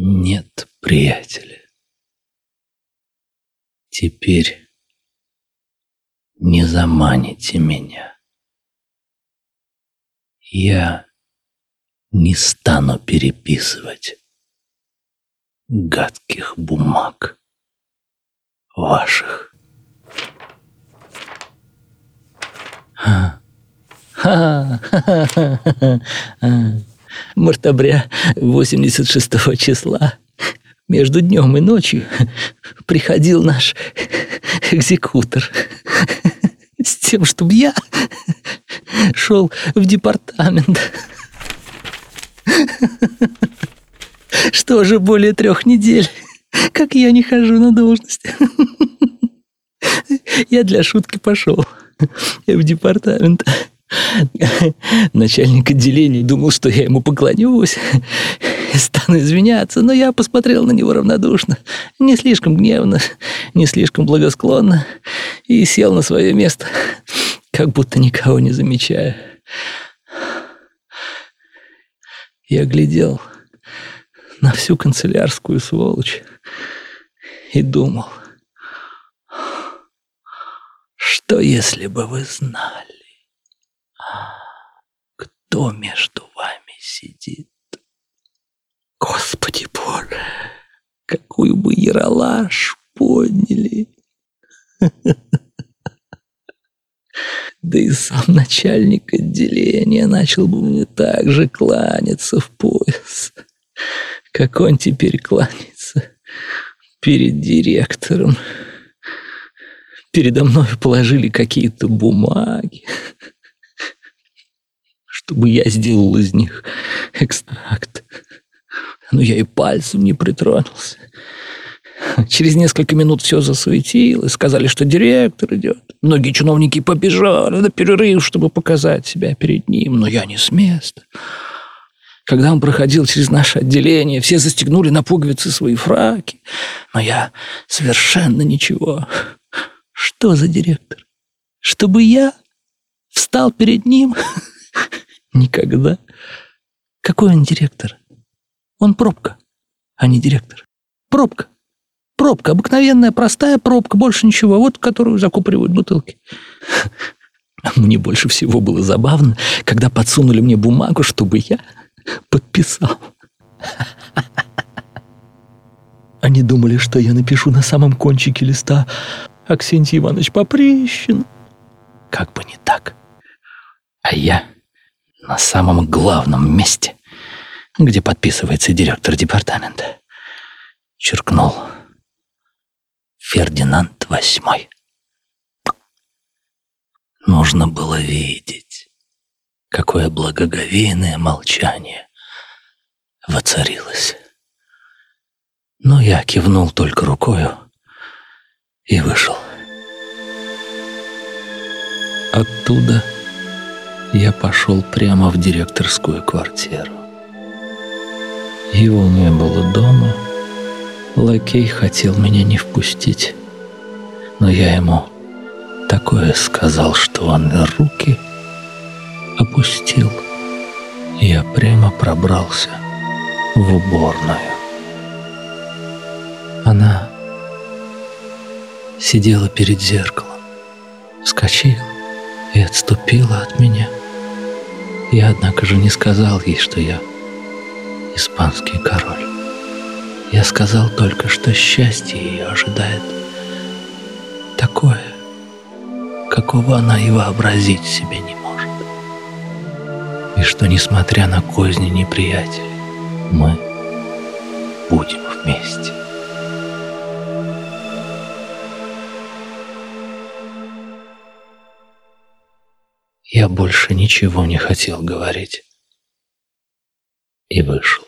Нет, приятеля. Теперь не заманите меня. Я не стану переписывать гадких бумаг ваших. Мартабря 86 числа между днем и ночью приходил наш экзекутор с тем, чтобы я шел в департамент. Что же, более трех недель, как я не хожу на должность. Я для шутки пошел в департамент. Начальник отделения думал, что я ему поклонюсь и стану извиняться, но я посмотрел на него равнодушно, не слишком гневно, не слишком благосклонно и сел на свое место, как будто никого не замечая. Я глядел на всю канцелярскую сволочь и думал, что если бы вы знали, кто между вами сидит? Господи Боже, какую бы яролаж подняли! Да и сам начальник отделения начал бы мне так же кланяться в пояс, как он теперь кланяется перед директором. Передо мной положили какие-то бумаги, чтобы я сделал из них экстракт. Но я и пальцем не притронулся. Через несколько минут все засуетилось, сказали, что директор идет. Многие чиновники побежали на перерыв, чтобы показать себя перед ним, но я не с места. Когда он проходил через наше отделение, все застегнули на пуговицы свои фраки, но я совершенно ничего. Что за директор? Чтобы я встал перед ним? Никогда. Какой он директор? Он пробка, а не директор. Пробка. Пробка, обыкновенная, простая пробка, больше ничего, вот которую закупоривают бутылки. Мне больше всего было забавно, когда подсунули мне бумагу, чтобы я подписал. Они думали, что я напишу на самом кончике листа «Аксентий Иванович Поприщин». Как бы не так. А я на самом главном месте, где подписывается директор департамента, черкнул Фердинанд VIII. Нужно было видеть, какое благоговейное молчание воцарилось. Но я кивнул только рукою и вышел. Оттуда я пошел прямо в директорскую квартиру. Его не было дома, Лакей хотел меня не впустить, но я ему такое сказал, что он руки опустил. Я прямо пробрался в уборную. Она сидела перед зеркалом, вскочила и отступила от меня. Я, однако же, не сказал ей, что я испанский король. Я сказал только, что счастье ее ожидает такое, какого она и вообразить себе не может. И что, несмотря на козни неприятелей, мы будем вместе. Я больше ничего не хотел говорить и вышел.